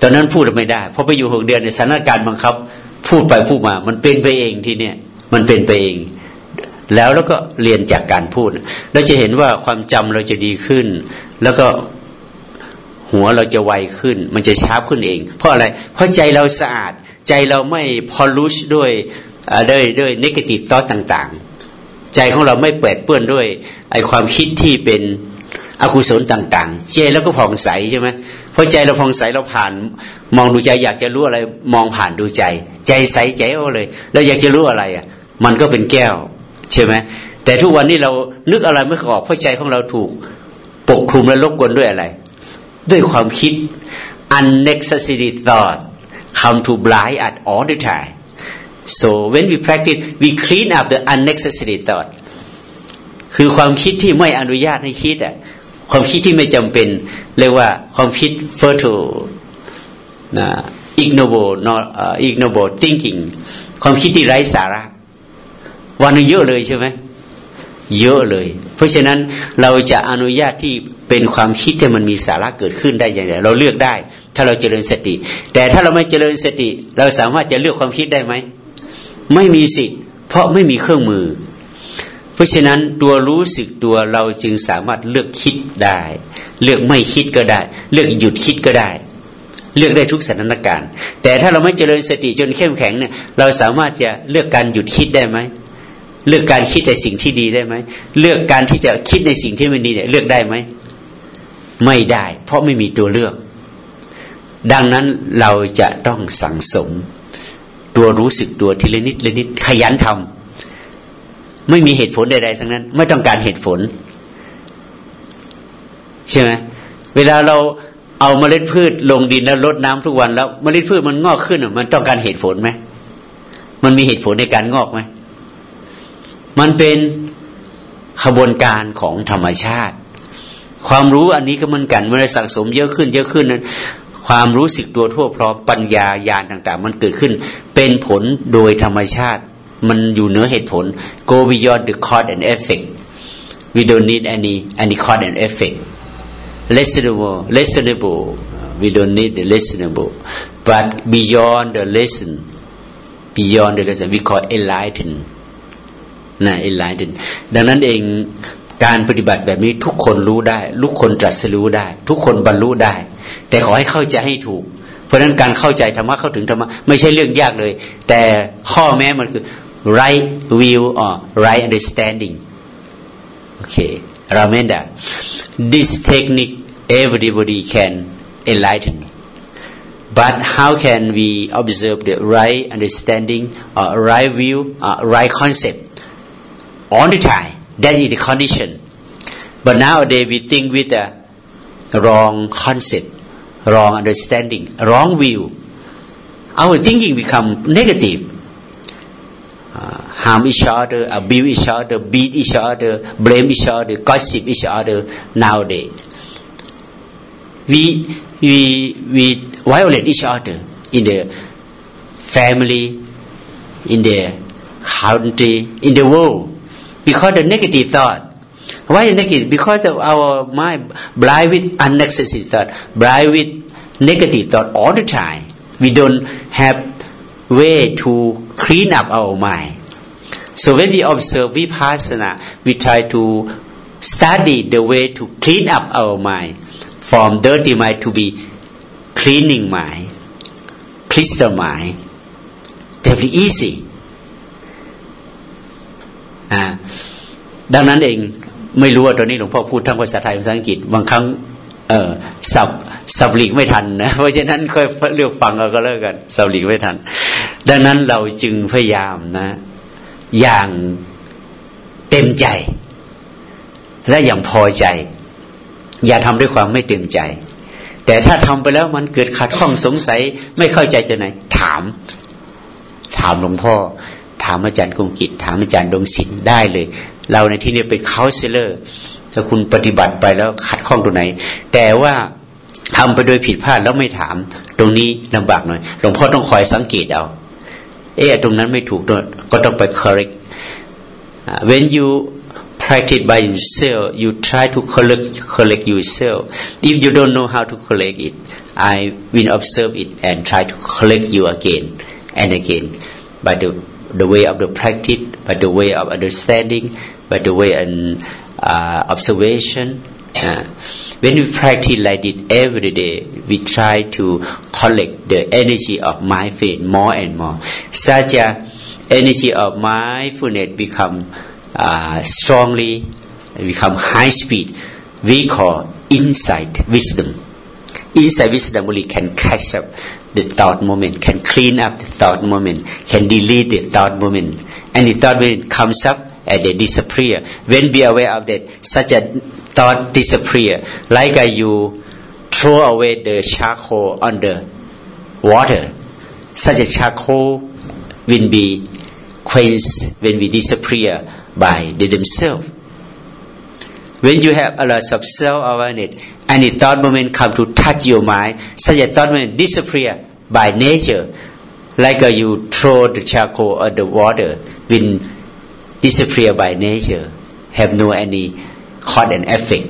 ตอนนั้นพูดไม่ได้พอไปอยู่หกเดือนในสถานการณ์บังคับ พูดไปพูดมา มันเป็นไปเองทีเนี้ย มันเป็นไปเอง แล้วแล้วก็เรียนจากการพูด เราจะเห็นว่าความจำเราจะดีขึ้น แล้วก็หัวเราจะไวขึ้น มันจะช้าขึ้นเอง เพราะอะไร เพราะใจเราสะอาด ใจเราไม่พอลุชด้วยด้วยด้วยนิเกติฟต้อต่างๆ ใจของเราไม่เปิดเปื้อนด้วยไอความคิดที่เป็นอกุศลต่างๆ ใจแล้วก็ผ่องใสใช่ไหมเพราะใจเราผ่องใสเราผ่าน มองดูใจอยากจะรู้อะไร มองผ่านดูใจ ใจใสใจโอเลย เราอยากจะรู้อะไรอะ มันก็เป็นแก้ว ใช่ไหมแต่ทุกวันนี้เรานึกอะไรไม่ออกเพราะใจของเราถูกปกคลุมและลบกวนด้วยอะไร ด้วยความคิด unnecessary thought come to blind at all the time so when we practice we clean up the unnecessary thought คือความคิดที่ไม่อนุญาตให้คิดอะความคิดที่ไม่จำเป็นเรียกว่าความคิด fertile นะ ignoble not uh, ignoble thinking ความคิดที่ไร้สาระ วันนึงเยอะเลยใช่ไหมเยอะเลย เพราะฉะนั้นเราจะอนุญาตที่เป็นความคิดที่มันมีสาระเกิดขึ้นได้อย่างไรเราเลือกได้ ถ้าเราเจริญสติ แต่ถ้าเราไม่เจริญสติ เราสามารถจะเลือกความคิดได้ไหมไม่มีสิทธิ์เพราะไม่มีเครื่องมือ เพราะฉะนั้นตัวรู้สึกตัวเราจึงสามารถเลือกคิดได้ เลือกไม่คิดก็ได้ เลือกหยุดคิดก็ได้ เลือกได้ทุกสถานการณ์ แต่ถ้าเราไม่เจริญสติจนเข้มแข็งเนี่ยเราสามารถจะเลือกการหยุดคิดได้ไหม เลือกการคิดแต่สิ่งที่ดีได้ไหมเลือกการที่จะคิดในสิ่งที่ไม่ดีเนี่ยเลือกได้ไหมไม่ได้ เพราะไม่มีตัวเลือก ดังนั้นเราจะต้องสั่งสม ตัวรู้สึกตัวทีละนิดละนิดขยันทำไม่มีเหตุผลใดๆทั้งนั้น ไม่ต้องการเหตุผล ใช่ไหมเวลาเราเอาเมล็ดพืชลงดินแล้วรดน้ำทุกวันแล้ว เมล็ดพืชมันงอกขึ้นมันต้องการเหตุผลไหมมันมีเหตุผลในการงอกไหม มันเป็นขบวนการของธรรมชาติ ความรู้อันนี้ก็เหมือนกันเมื่อสะสมเยอะขึ้น เยอะขึ้นนั้น ความรู้สึกตัวทั่วพร้อมปัญญาญาณต่าง ๆ มันเกิดขึ้น เป็นผลโดยธรรมชาติ มันอยู่เหนือเหตุผล go beyond the cause and effect we don't need any any cause and effect listenable listenable we don't need the listenable but beyond the lesson beyond the lesson we call enlightened นะเอไลน์ดังนั้นเองการปฏิบัติแบบนี้ทุกคนรู้ได้ ทุกคนตรัสรู้ได้ ทุกคนบรรลุได้ แต่ขอให้เข้าใจให้ถูก เพราะฉะนั้นการเข้าใจธรรมะเข้าถึงธรรมะไม่ใช่เรื่องยากเลย แต่ข้อแม้มันคือ right view or right understanding โอเค Ramenda this technique everybody can enlighten but how can we observe the right understanding or right view or right concept all the time. That is the condition. But nowadays we think with a wrong concept, wrong understanding, wrong view. Our thinking become negative. Uh, harm each other, abuse each other, beat each other, blame each other, gossip each other nowadays. We, we, we violate each other in the family, in the country, in the world because the negative thought. Why negative? Because of our mind blind with unnecessary thought, blind with negative thought all the time. We don't have way to clean up our mind. So when we observe vipassana, we try to study the way to clean up our mind from dirty mind to be cleaning mind, crystal mind. Be easy. ดังนั้นเองไม่รู้ว่าตอนนี้หลวงพ่อพูดทั้งภาษาไทยภาษาอังกฤษบางครั้งเออสับสับหลีกไม่ทันนะเพราะฉะนั้นค่อยเลือกฟังเอาก็เลิกกันสับหลีกไม่ทัน ดังนั้นเราจึงพยายามนะ อย่างเต็มใจ และอย่างพอใจ อย่าทำด้วยความไม่เต็มใจ แต่ถ้าทำไปแล้วมันเกิดขัดข้องสงสัยไม่เข้าใจจะไหน ถาม ถามหลวงพ่อ ถามอาจารย์คงกิจถามอาจารย์ดงศิลป์ได้เลย เราในที่นี้เป็นเคาน์เซเลอร์ถ้าคุณปฏิบัติไปแล้วขัดข้องตรงไหน แต่ว่าทำไปโดยผิดพลาดแล้วไม่ถาม ตรงนี้ลำบากหน่อยหลวงพ่อต้องคอยสังเกตเอาเอ๊ะตรงนั้นไม่ถูกก็ต้องไป correct when you practice by yourself you try to collect collect yourself if you don't know how to collect it I will observe it and try to collect you again and again by the the way of the practice by the way of understanding by the way an uh, observation. Uh, when we practice like it every day we try to collect the energy of my faith more and more. Such a energy of mindfulness become uh, strongly become high speed. We call insight wisdom. Insight wisdom only can catch up the thought moment can clean up the thought moment can delete the thought moment. And the thought moment comes up and they disappear. When be aware of that such a thought disappear. Like uh, you throw away the charcoal on the water. Such a charcoal will be quenched when we disappear by themselves. When you have a lot of self-awareness and the thought moment come to touch your mind such a thought moment disappear by nature. Like uh, you throw the charcoal on the water will disappear by nature have no any cause and effect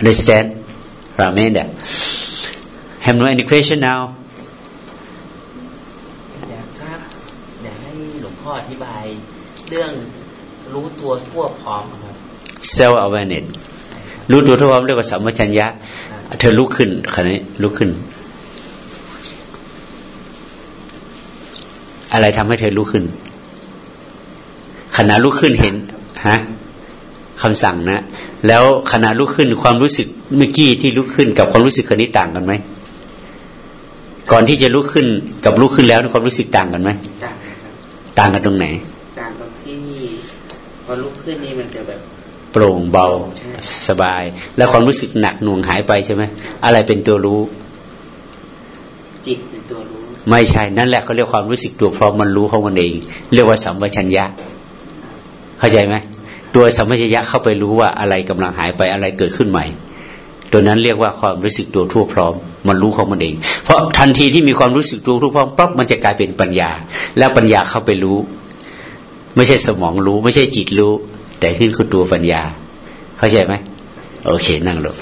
understand Ramenda have no any question now อยากทราบอยากให้หลวงพ่ออธิบายเรื่องรู้ตัวทั่วพร้อมครับ self awareness รู้ตัวทั่วพร้อมเรียกว่าสัมปชัญญะ เธอลุกขึ้นขณะนี้ลุกขึ้น อะไรทำให้เธอลุกขึ้น ขณะลุกขึ้นเห็นฮะคำสั่งนะ แล้วขณะลุกขึ้นความรู้สึกเมื่อกี้ที่ลุกขึ้น กับความรู้สึกคนนี้ต่างกันไหมก่อนที่จะลุกขึ้นกับลุกขึ้นแล้วความรู้สึกต่างกันไหมต่างกันครับต่างกันตรงไหน ต่างตรงที่พอลุกขึ้นนี่มันจะแบบ โปร่งเบาใช่สบาย แล้วความรู้สึกหนักหน่วงหายไปใช่ไหมอะไรเป็นตัวรู้ จิตเป็นตัวรู้ ไม่ใช่นั่นแหละเขาเรียกความรู้สึกตัวพร้อมมันรู้ของมันเอง เรียกว่าสัมปชัญญะ เข้าใจไหมตัวสัมปชัญญะเข้าไปรู้ว่าอะไรกำลังหายไปอะไรเกิดขึ้นใหม่ตัวนั้นเรียกว่าความรู้สึกตัวทั่วพร้อม มันรู้ของมันเอง เพราะทันทีที่มีความรู้สึกตัวทั่วพร้อมปั๊บมันจะกลายเป็นปัญญา แล้วปัญญาเข้าไปรู้ ไม่ใช่สมองรู้ ไม่ใช่จิตรู้ แต่นี่คือตัวปัญญา เข้าใจไหมโอเคนั่งลง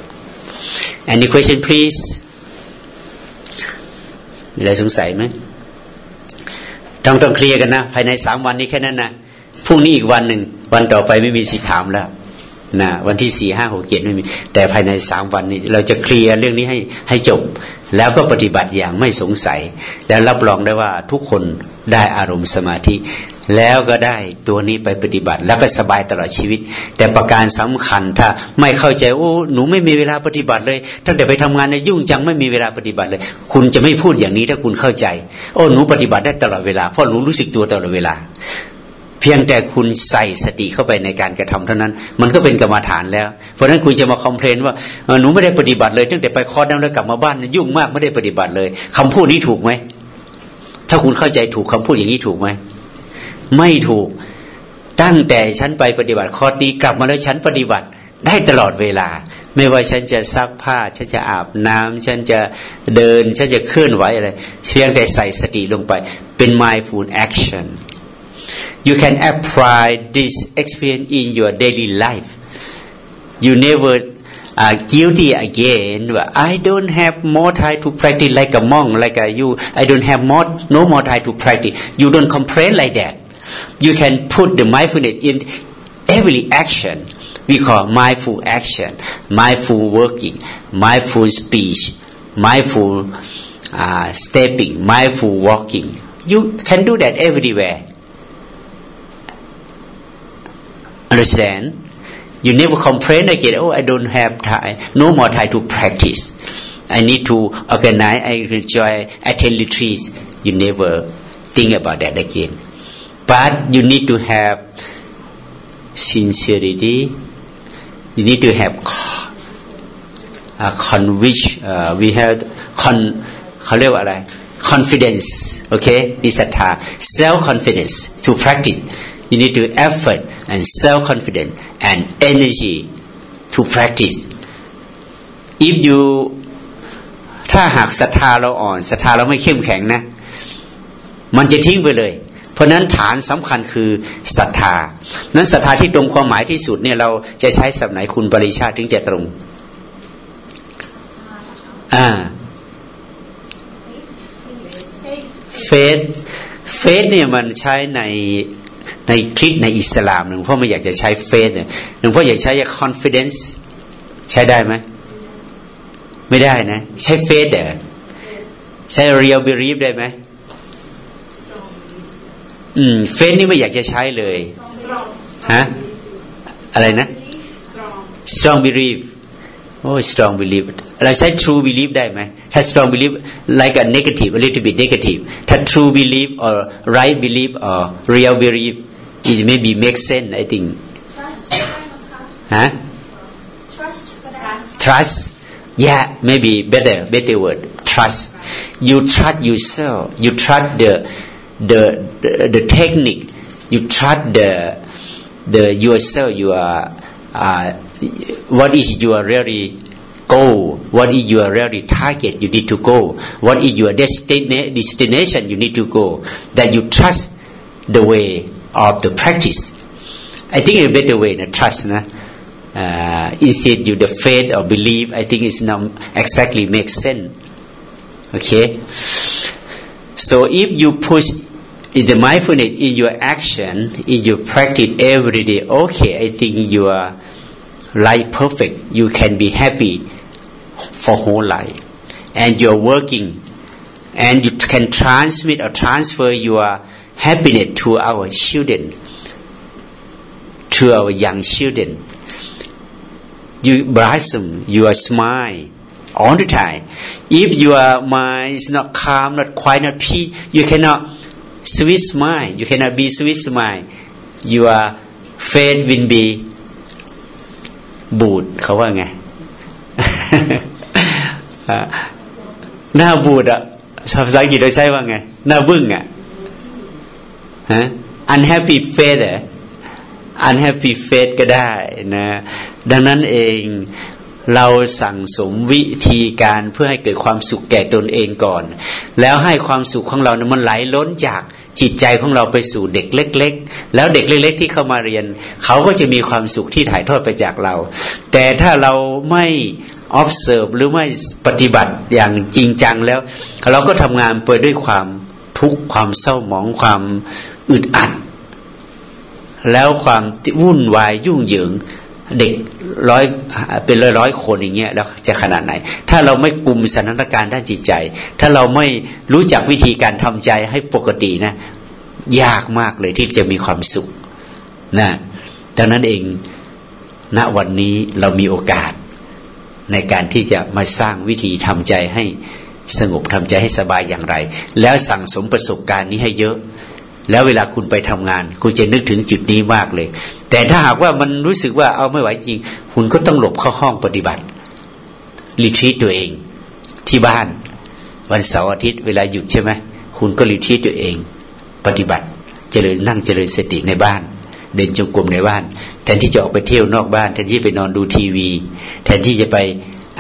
Any question please มีอะไรสงสัยไหมต้องต้องเคลียร์กันนะ ภายในสามวันนี้แค่นั้นนะ รุ่งนี้อีกวันหนึ่งวันต่อไปไม่มีสิทธิ์ถามแล้วนะวันที่สี่ห้าหกเจ็ดไม่มี แต่ภายในสามวันนี้ เราจะเคลียร์เรื่องนี้ให้ให้จบ แล้วก็ปฏิบัติอย่างไม่สงสัย แล้วรับรองได้ว่าทุกคนได้อารมณ์สมาธิ แล้วก็ได้ตัวนี้ไปปฏิบัติ แล้วก็สบายตลอดชีวิต แต่ประการสำคัญถ้าไม่เข้าใจโอ้หนูไม่มีเวลาปฏิบัติเลยตั้งแต่ไปทำงานในยยุ่งจังไม่มีเวลาปฏิบัติเลย คุณจะไม่พูดอย่างนี้ถ้าคุณเข้าใจ โอ้หนูปฏิบัติได้ตลอดเวลาเพราะหนูรู้สึกตัวตลอดเวลา เพียงแต่คุณใส่สติเข้าไปในการกระทำเท่านั้น มันก็เป็นกรรมฐานแล้ว เพราะฉะนั้นคุณจะมาคอมเพลนว่าหนูไม่ได้ปฏิบัติเลยตั้งแต่ไปคอร์สนั้นแล้วกลับมาบ้านยุ่งมากไม่ได้ปฏิบัติเลยคำพูดนี้ถูกไหมถ้าคุณเข้าใจถูกคำพูดอย่างนี้ถูกไหมไม่ถูกตั้งแต่ฉันไปปฏิบัติคอร์สนี้กลับมาแล้วฉันปฏิบัติได้ตลอดเวลา ไม่ว่าฉันจะซักผ้า ฉันจะอาบน้ำฉันจะเดิน ฉันจะเคลื่อนไหวอะไรเพียงแต่ใส่สติลงไปเป็น mindful action you can apply this experience in your daily life. You never are guilty again. I don't have more time to practice like a monk like a you. I don't have more no more time to practice. You don't complain like that. You can put the mindfulness in every action we call mindful action mindful working mindful speech mindful uh, stepping mindful walking. You can do that everywhere understand you never complain again oh i don't have time no more time to practice i need to organize i enjoy attend retreats you never think about that again but you need to have sincerity you need to have co- uh, conviction uh, we have con เขาเรียกว่าอะไร confidence okay มีศรัทธา self confidence to practice you need to effort and self confidence and energy to practice if you ถ้าหากศรัทธาเราอ่อนศรัทธาเราไม่เข้มแข็งนะ มันจะทิ้งไปเลย เพราะนั้นฐานสำคัญคือศรัทธา นั้นศรัทธาที่ตรงความหมายที่สุดเนี่ยเราจะใช้สับไหนคุณปริชาติถึงจะตรง อ่า เฟสเฟสเนี่ยมันใช้ใน ในคริสในอิสลามหลวงพ่อไม่อยากจะใช้เฟสเนี่ยหลวงพ่ออยากใช้ confidence ใช้ได้ไหมไม่ได้นะ ใช้เฟสเด้อใช้ real belief ได้ไหมอืมเฟสนี่ไม่อยากจะใช้เลยฮะอะไรนะ strong belief โอ้ strong belief เราใช้ true belief ได้ไหมถ้า strong belief like a negative a little bit negative ถ้า true belief or right belief or real belief It may be make sense, I think. Trust. Huh? Trust. Trust. Yeah, maybe better, better word. Trust. You trust yourself. You trust the, the, the, the technique. You trust the, the yourself. You are, uh, what is your really goal? What is your really target you need to go? What is your destina- destination you need to go? That you trust the way of the practice. I think a better way na trust na? Uh, instead you the faith or belief. I think it's not exactly makes sense. Okay? So if you push in the mindfulness in your action in your practice every day okay I think you are life perfect. You can be happy for whole life. And you're working. And you can transmit or transfer your happiness to our children to our young children you blossom you are smile all the time if your mind is not calm not quiet not peace you cannot sweet smile you cannot be sweet smile your faith will be บูดเขาว่าไงหน้าบูดอะภาษาอังกฤษเราใช้ว่าไง หน้าบึ้งอะ unhappy face อะ unhappy face ก็ได้นะ ดังนั้นเองเราสั่งสมวิธีการเพื่อให้เกิดความสุขแก่ตนเองก่อน แล้วให้ความสุขของเรานะมันไหลล้นจากจิตใจของเราไปสู่เด็กเล็ก ๆ แล้วเด็กเล็ก ๆ ที่เข้ามาเรียน เขาก็จะมีความสุขที่ถ่ายทอดไปจากเรา แต่ถ้าเราไม่ observe หรือไม่ปฏิบัติอย่างจริงจังแล้ว เราก็ทำงานไปด้วยความทุกข์ความเศร้าหมองความ อึดอัด แล้วความวุ่นวายยุ่งเหยิงเด็กร้อยเป็นร้อยร้อยคนอย่างเงี้ยแล้วจะขนาดไหน ถ้าเราไม่กลุ่มสถานการณ์ด้านจิตใจ ถ้าเราไม่รู้จักวิธีการทำใจให้ปกตินะ ยากมากเลยที่จะมีความสุขนะดังนั้นเองณวันนี้เรามีโอกาส ในการที่จะมาสร้างวิธีทำใจให้สงบทำใจให้สบายอย่างไร แล้วสั่งสมประสบการณ์นี้ให้เยอะ แล้วเวลาคุณไปทำงาน คุณจะนึกถึงจุดนี้มากเลย แต่ถ้าหากว่ามันรู้สึกว่าเอาไม่ไหวจริง คุณก็ต้องหลบเข้าห้องปฏิบัติรีทรีตตัวเอง ที่บ้าน วันเสาร์อาทิตย์เวลาหยุดใช่ไหมคุณก็รีทรีตตัวเอง ปฏิบัติเจริญนั่งเจริญสติในบ้าน เดินจงกรมในบ้านแทนที่จะออกไปเที่ยวนอกบ้าน แทนที่ไปนอนดูทีวี แทนที่จะไป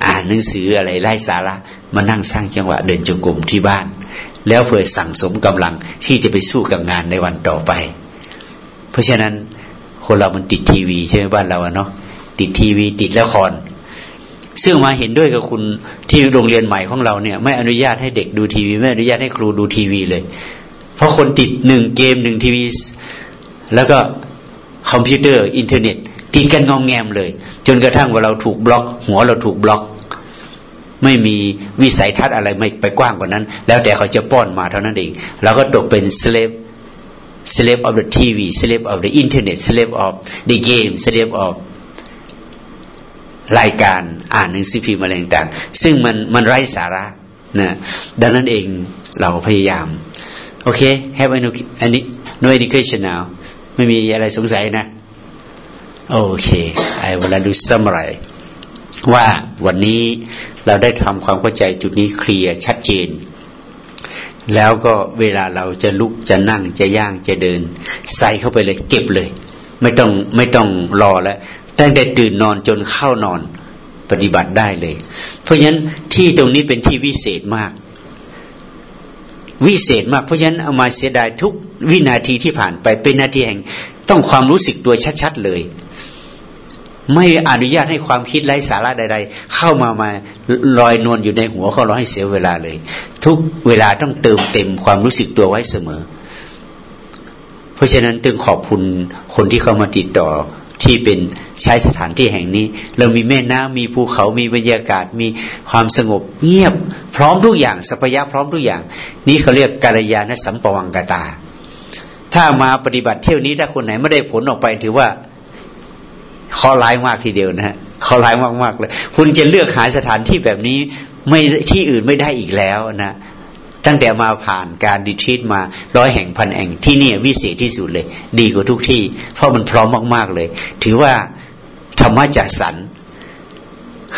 อ่านหนังสืออะไรไร้สาระมานั่งสร้างจังหวะเดินจงกรมที่บ้าน แล้วเพื่อสั่งสมกำลังที่จะไปสู้กับงานในวันต่อไป เพราะฉะนั้นคนเรามันติดทีวีใช่ไหมบ้านเราเนาะติดทีวีติดละคร ซึ่งมาเห็นด้วยกับคุณที่โรงเรียนใหม่ของเราเนี่ย ไม่อนุญาตให้เด็กดูทีวีไม่อนุญาตให้ครูดูทีวีเลย เพราะคนติดหนึ่งเกมหนึ่งทีวี แล้วก็คอมพิวเตอร์อินเทอร์เน็ต ติดกันงอมแงมเลย จนกระทั่งว่าเราถูกบล็อก หัวเราถูกบล็อก ไม่มีวิสัยทัศน์อะไรไม่ไปกว้างกว่านั้น แล้วแต่เขาจะป้อนมาเท่านั้นเองเราก็ตกเป็น slave slave of the TV slave of the internet slave of the game slave of รายการอ่านหนังสือพิมพ์อะไรต่างๆซึ่งมันมันไร้สาระนะดังนั้นเองเราพยายาม โอเค have no no education now ไม่มีอะไรสงสัยนะ โอเค I will do summary ว่าวันนี้ เราได้ทำความเข้าใจจุดนี้เคลียร์ชัดเจน แล้วก็เวลาเราจะลุกจะนั่งจะย่างจะเดิน ใส่เข้าไปเลย เก็บเลย ไม่ต้องไม่ต้องรอแล้วตั้งแต่ตื่นนอนจนเข้านอนปฏิบัติได้เลย เพราะฉะนั้นที่ตรงนี้เป็นที่วิเศษมาก วิเศษมากเพราะฉะนั้นเอามาเสียดายทุกวินาทีที่ผ่านไปเป็นนาทีแห่ง ต้องความรู้สึกตัวชัด ๆ เลย ไม่อนุญาตให้ความคิดไร้สาระใด ๆ เข้ามามาลอยนวลอยู่ในหัวเขาเราให้เสียเวลาเลย ทุกเวลาต้องเติมเต็มความรู้สึกตัวไว้เสมอ เพราะฉะนั้นตึงขอบคุณคนที่เข้ามาติดต่อที่เป็นใช้สถานที่แห่งนี้ เรามีแม่น้ำมีภูเขามีบรรยากาศมีความสงบเงียบ พร้อมทุกอย่างสัพยะพร้อมทุกอย่าง นี่เขาเรียกกัลยาณสัมปวังกตา ถ้ามาปฏิบัติเที่ยวนี้ถ้าคนไหนไม่ได้ผลออกไปถือว่า ข้อร้ายมากทีเดียวนะฮะข้อร้ายมากมากเลย คุณจะเลือกหาสถานที่แบบนี้ไม่ที่อื่นไม่ได้อีกแล้วนะตั้งแต่มาผ่านการดิทิตมาร้อยแห่งพันแห่งที่นี่วิเศษที่สุดเลย ดีกว่าทุกที่ เพราะมันพร้อมมาก ๆเลย ถือว่าธรรมะจัดสรร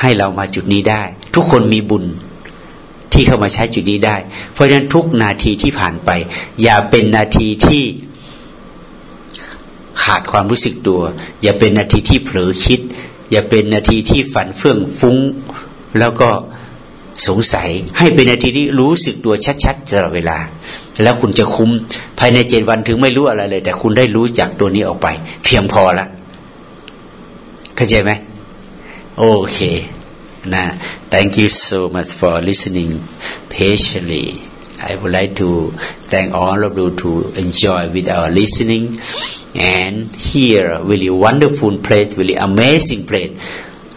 ให้เรามาจุดนี้ได้ ทุกคนมีบุญที่เข้ามาใช้จุดนี้ได้ เพราะฉะนั้นทุกนาทีที่ผ่านไป อย่าเป็นนาทีที่ ขาดความรู้สึกตัว อย่าเป็นนาทีที่เผลอคิด อย่าเป็นนาทีที่ฝันเฟื่องฟุ้ง แล้วก็สงสัยให้เป็นนาทีที่รู้สึกตัวชัดๆตลอดเวลา แล้วคุณจะคุ้มภายในเจ็ดวันถึงไม่รู้อะไรเลย แต่คุณได้รู้จากตัวนี้ออกไป เพียงพอละเข้าใจไหมโอเคนะ thank you so much for listening patiently I would like to thank all of you to enjoy with our listening and here, really wonderful place really amazing place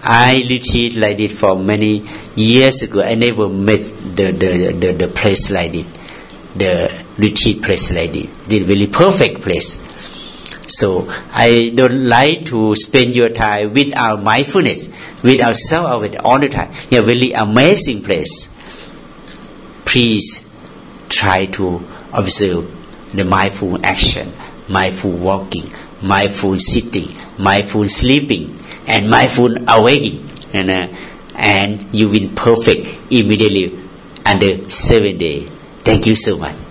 I retreat like this for many years ago. I never met the the the, the place like this, the retreat place like this. The really perfect place. So I don't like to spend your time without mindfulness, without self-awareness all the time. Yeah, really amazing place. Please try to observe the mindful action, mindful walking, mindful sitting, mindful sleeping, and mindful awakening and, uh, and you will perfect immediately under seven days. Thank you so much.